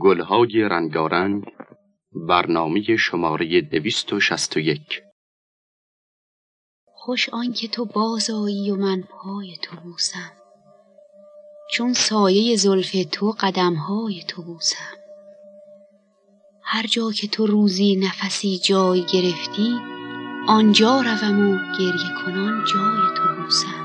گلهای رنگارنگ برنامه شماره دویست و شست و یک. خوش آنکه تو بازایی و من پای تو بوسم. چون سایه زلف تو قدمهای تو بوسم. هر جا که تو روزی نفسی جای گرفتی آنجا روم و گریه کنان جای تو بوسم.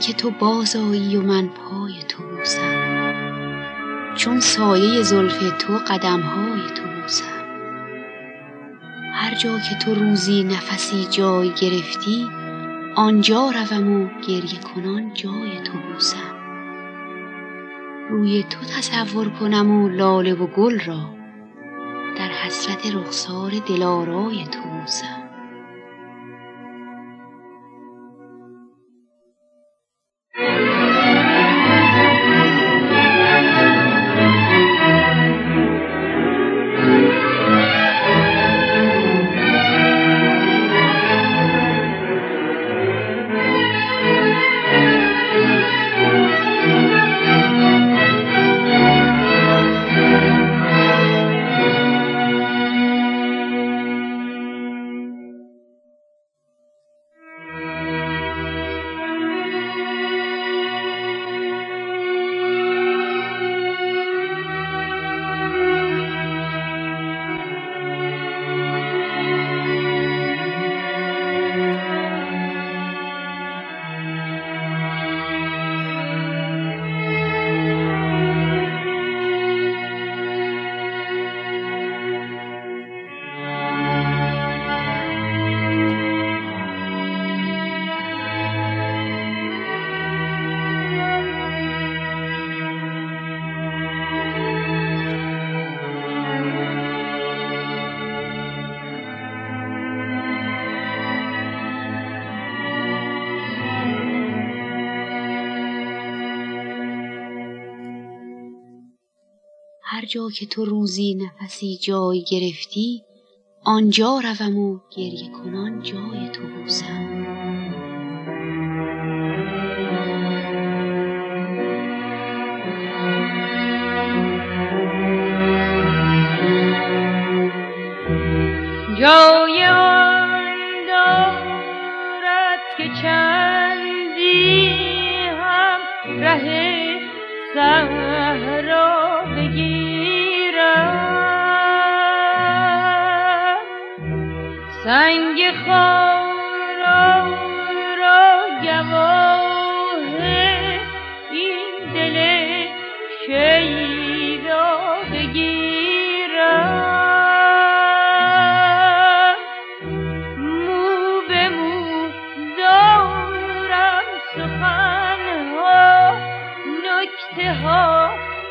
آنکه تو بازایی و من پای تو بوسم چون سایه زلف تو قدمهای تو بوسم هر جا که تو روزی نفسی جای گرفتی آنجا روم و گریه کنان جای تو بوسم روی تو تصور کنم و لاله و گل را در حسرت رخسار دلارای تو بوسم جا که تو روزی نفسی جای گرفتی آنجا روم و گریه کنان جای تو بوسم. شیدا بگیرم مو به مو دارم سخنها. نکته ها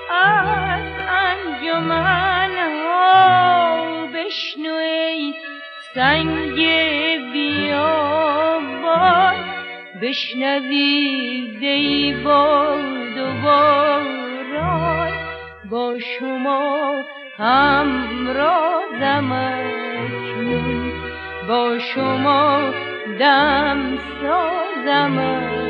از انجمن ها. بشنو ای سنگ بیابان بشنوی دی باد و باران با شما همرازم اکنون. با شما دم سازم اکنون.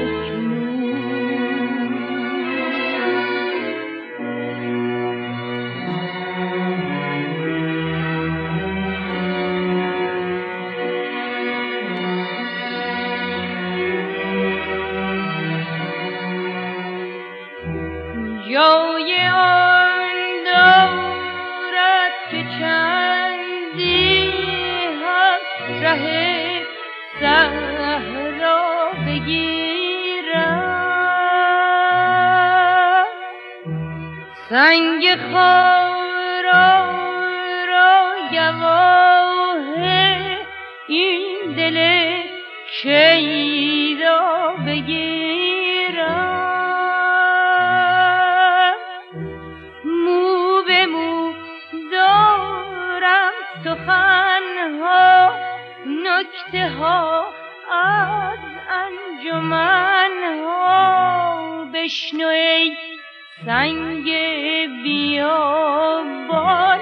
سنگ خارا را گواه این دل شیدا بگیرم؟ مو به مو دارم سخنها نکته ها از انجمن ها. بشنو ای سنگ بیابان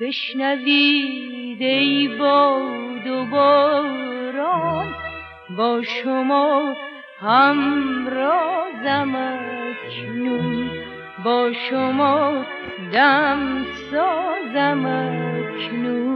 بشنوید ای باد و باران. با شما همرازم اکنون. با شما دم سازم اکنون.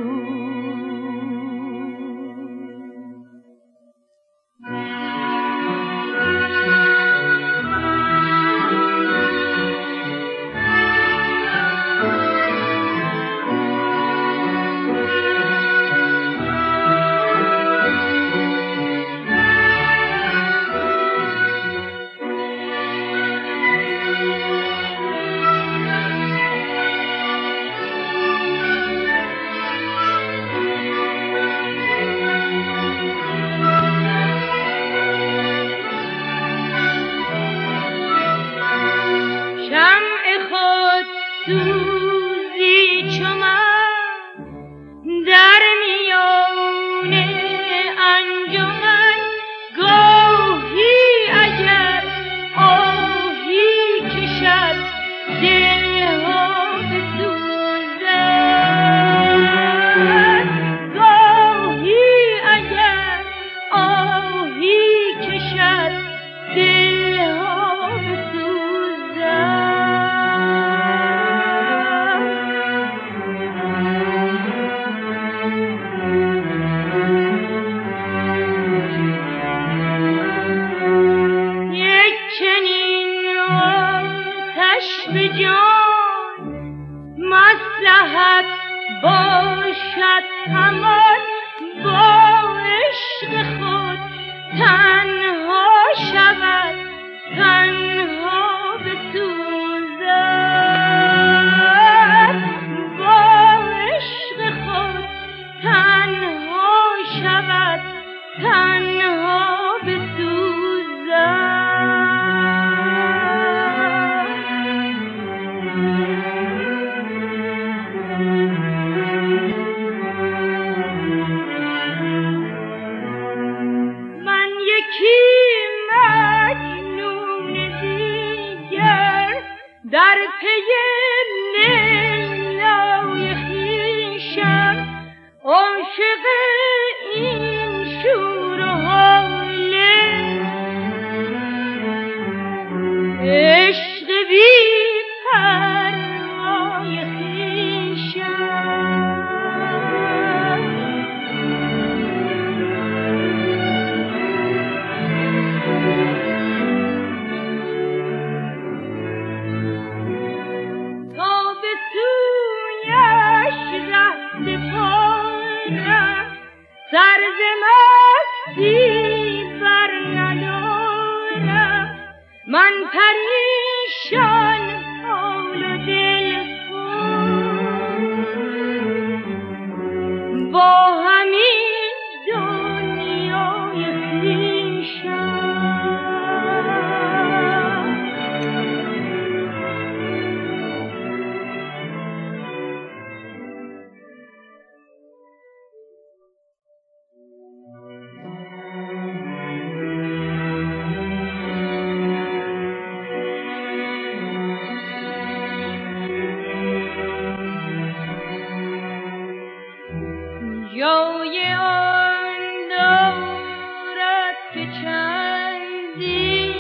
جای آن دارد که چندی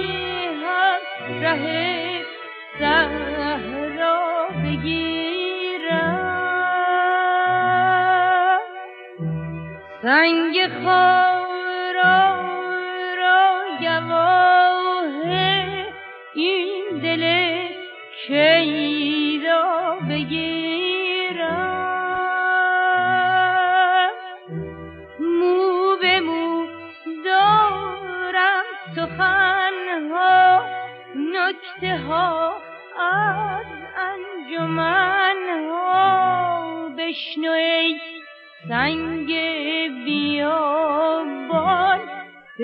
هم ره صحرا بگیرم. سنگ خارا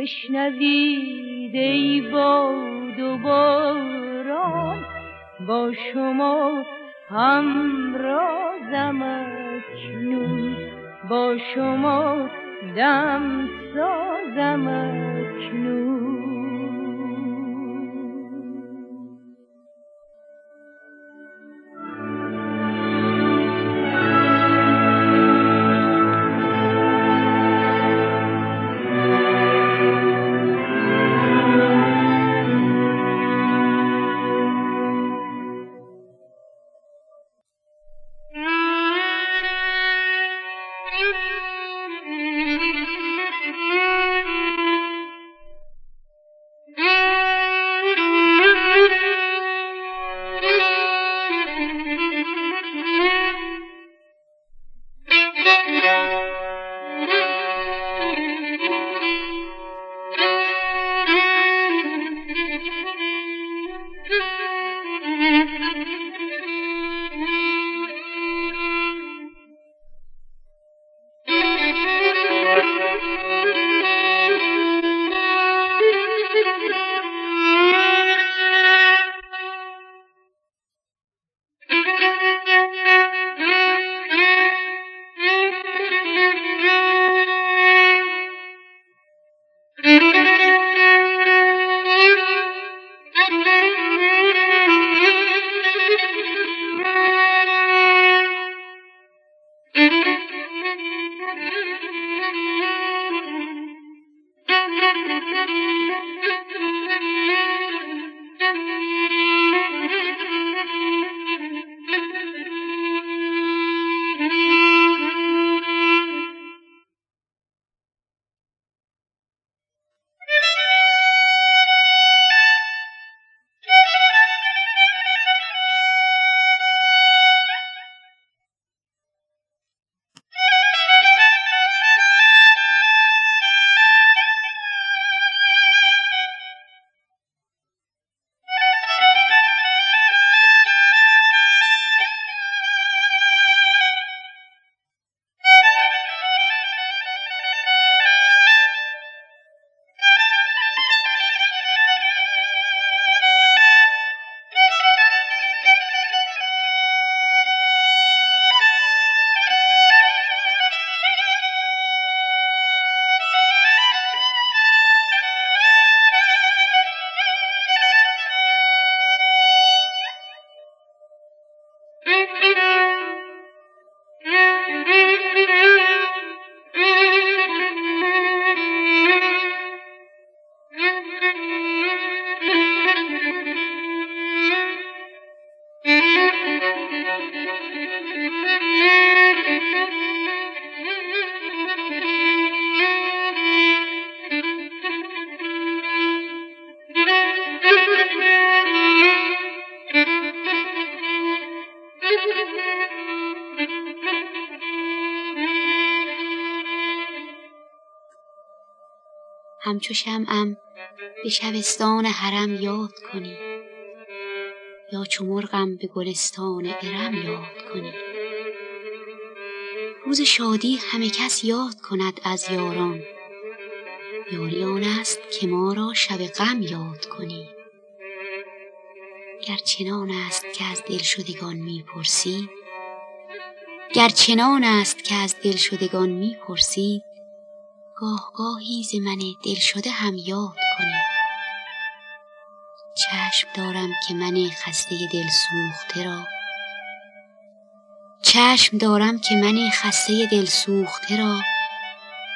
بشنوید ای باد و باران با شما همرازم اکنون با شما دم سازم اکنون. همچو شمعم به شبستان حرم یاد کنی یا چو مرغم به گلستان ارم یاد کنی. روز شادی همه کس یاد کند از یاران یاری آن است که ما را شب غم یاد کنی. گر چنان است که از دلشدگان می‌پرسی گر چنان است که از دلشدگان می‌پرسی گاه گاهی ز من دلشده هم یاد کنی. چشم دارم که من خسته دل سوخته را. چشم دارم که من خسته دل سوخته را.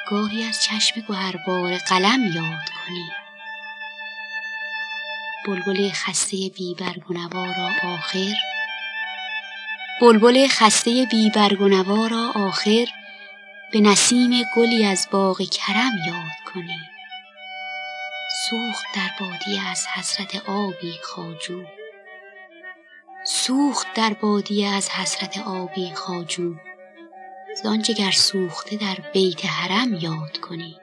گاهی از چشم گهربار قلم یاد کنی. بلبل خسته بی برگ و را آخر. بلبل خسته بی برگ و را آخر. به نسیم گلی از باغ کرم یاد کنی. سوخت در بادیه از حسرت آبی خواجو. سوخت در بادیه از حسرت آبی خواجو. زان جگر سوخته در بیت حرم یاد کنی.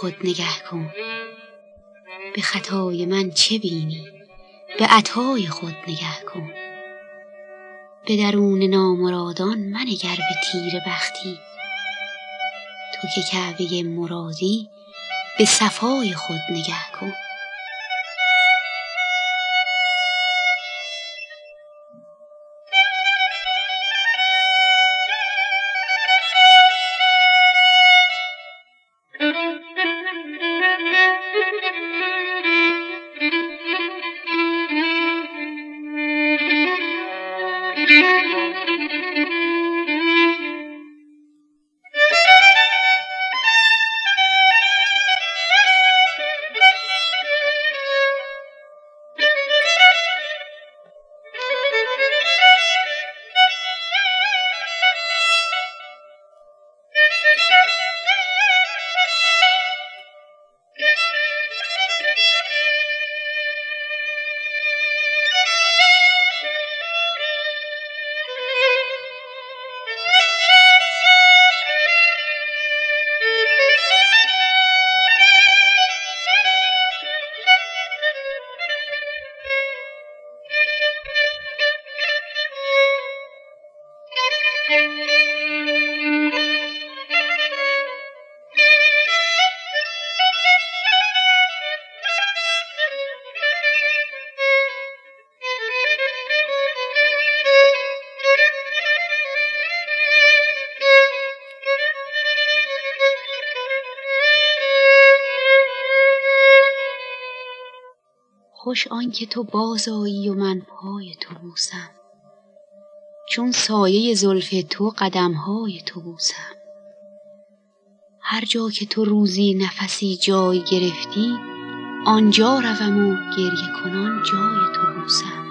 خود نگه کن. به خطای من چه بینی؟ به عطای خود نگه کن. به درون نامرادان منگر به تیر بختی. تو که کعبه مرادی به صفای خود نگه کن. خوش آنکه تو بازآیی و من پای تو بوسم. چون سایه زلف تو قدمهای تو بوسم. هر جا که تو روزی نفسی جای گرفتی آنجا روم و گریه کنان جای تو بوسم.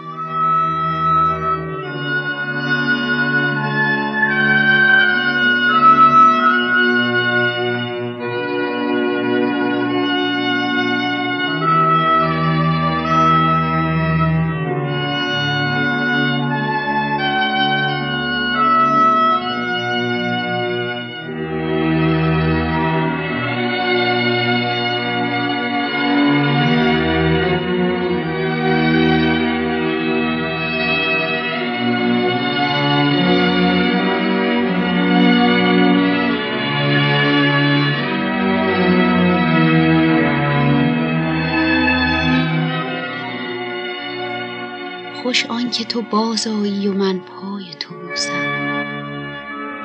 خوش آنکه تو بازآیی و من پای تو بوسم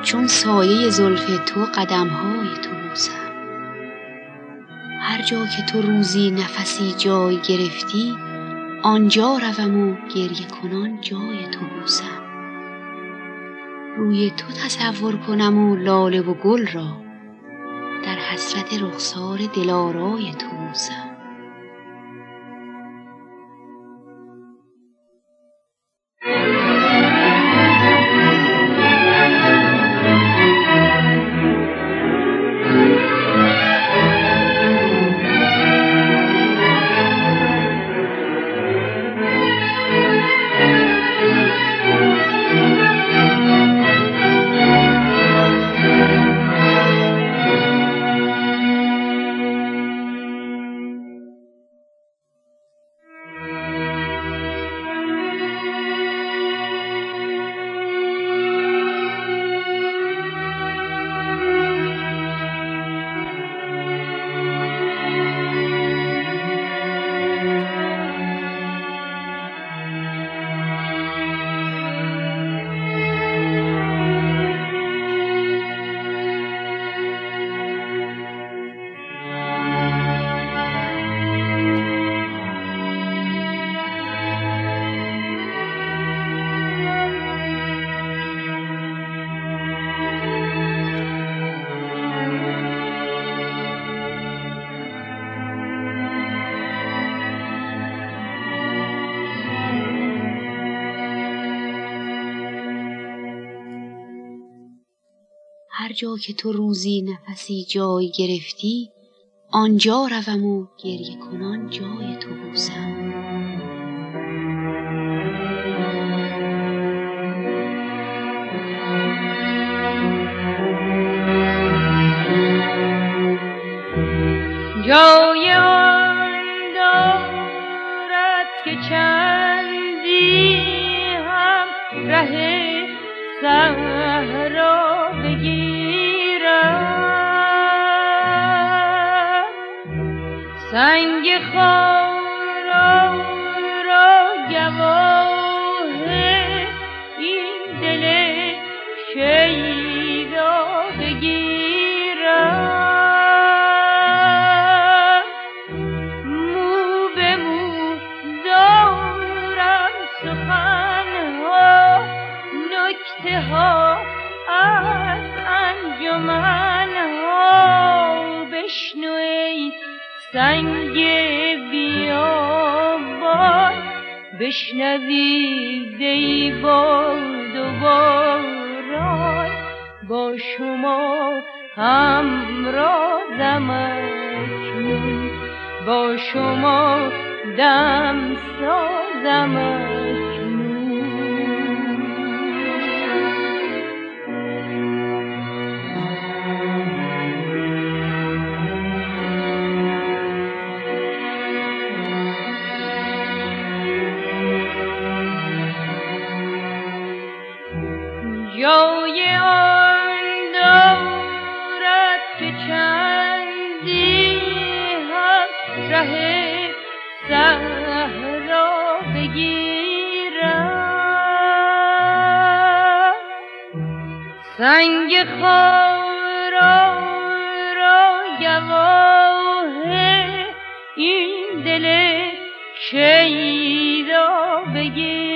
چون سایه زلف تو قدمهای تو بوسم هر جا که تو روزی نفسی جای گرفتی آنجا روم و گریه کنان جای تو بوسم روی تو تصور کنم و لاله و گل را در حسرت رخسار دلارای تو بوسم هر جا که تو روزی نفسی جای گرفتی آنجا روم و گریه کنان جای تو بوسم Joe! ها از انجمن ها بشنو ای سنگ بیابان بشنوید ای باد و باران با شما همرازم اکنون با شما دم سازم صحرا بگیرم. سنگ خارا را گواه این دل شیدا بگیرم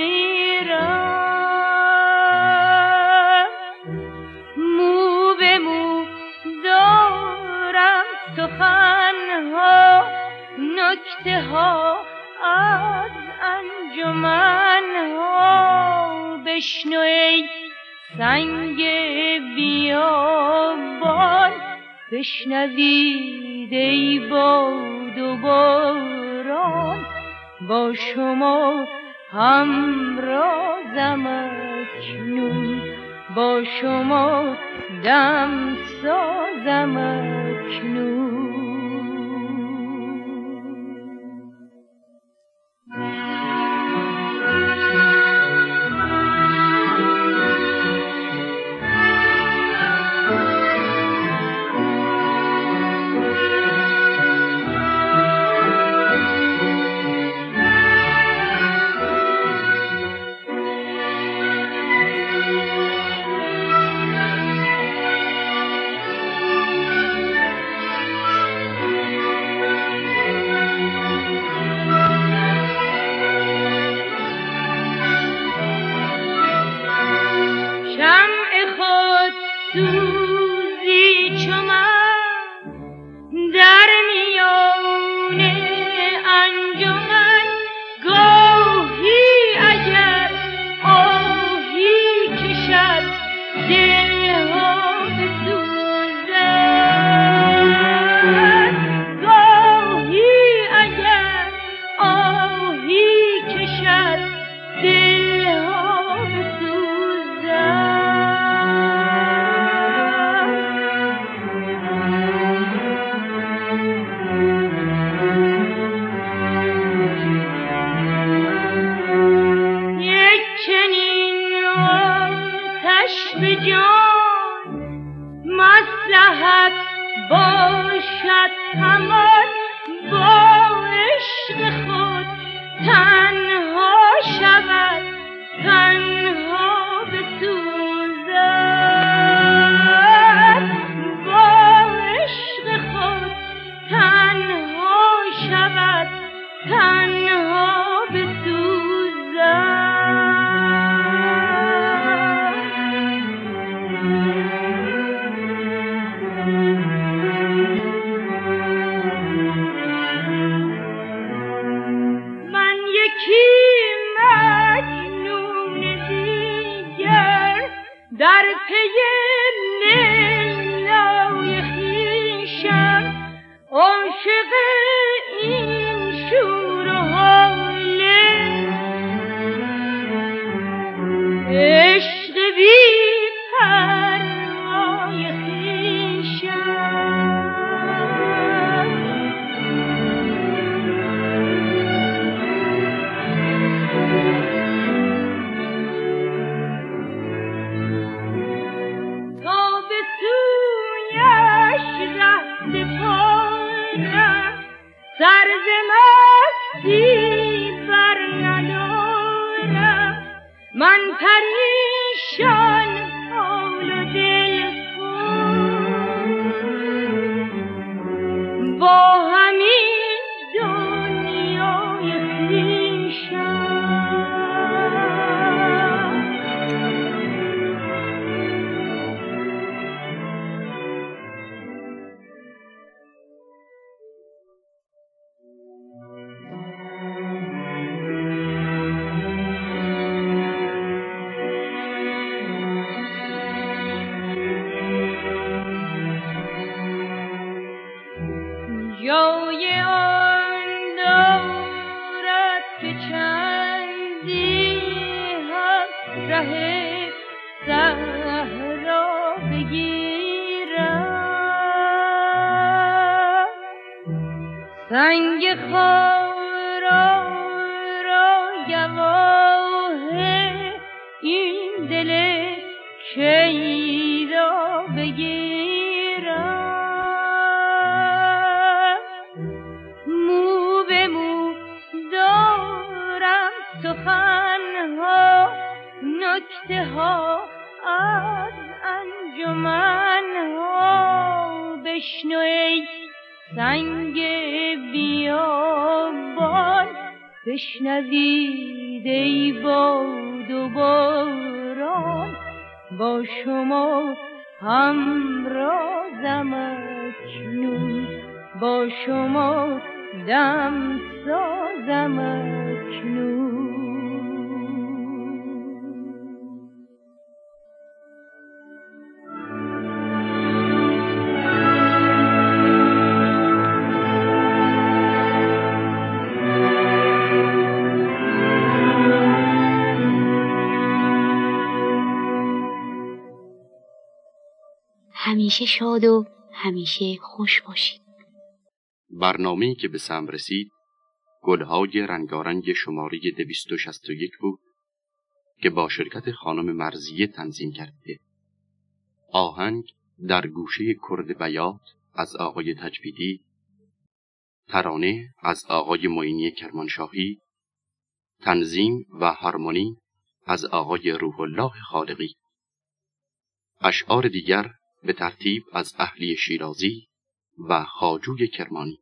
نکته ها از انجمن ها. بشنو ای سنگ بیابان بشنوید ای باد و باران. با شما همرازم اکنون با شما دم سازم اکنون. سر ز مستی بر ندارم من پریشان سنگ خارا بشنوید ای باد و باران با شما همرازم اکنون با شما دم سازم همیشه شاد و همیشه خوش باشید. برنامه‌ای که به سم رسید گلهای رنگارنگ شماره 261 بود که با شرکت خانم مرزیه تنظیم کرده. آهنگ در گوشه کرد بیات از آقای تجویدی ترانه از آقای معینی کرمانشاهی تنظیم و هارمونی از آقای روح الله خالقی. اشعار دیگر به ترتیب از اهلی شیرازی و خاجوی کرمانی.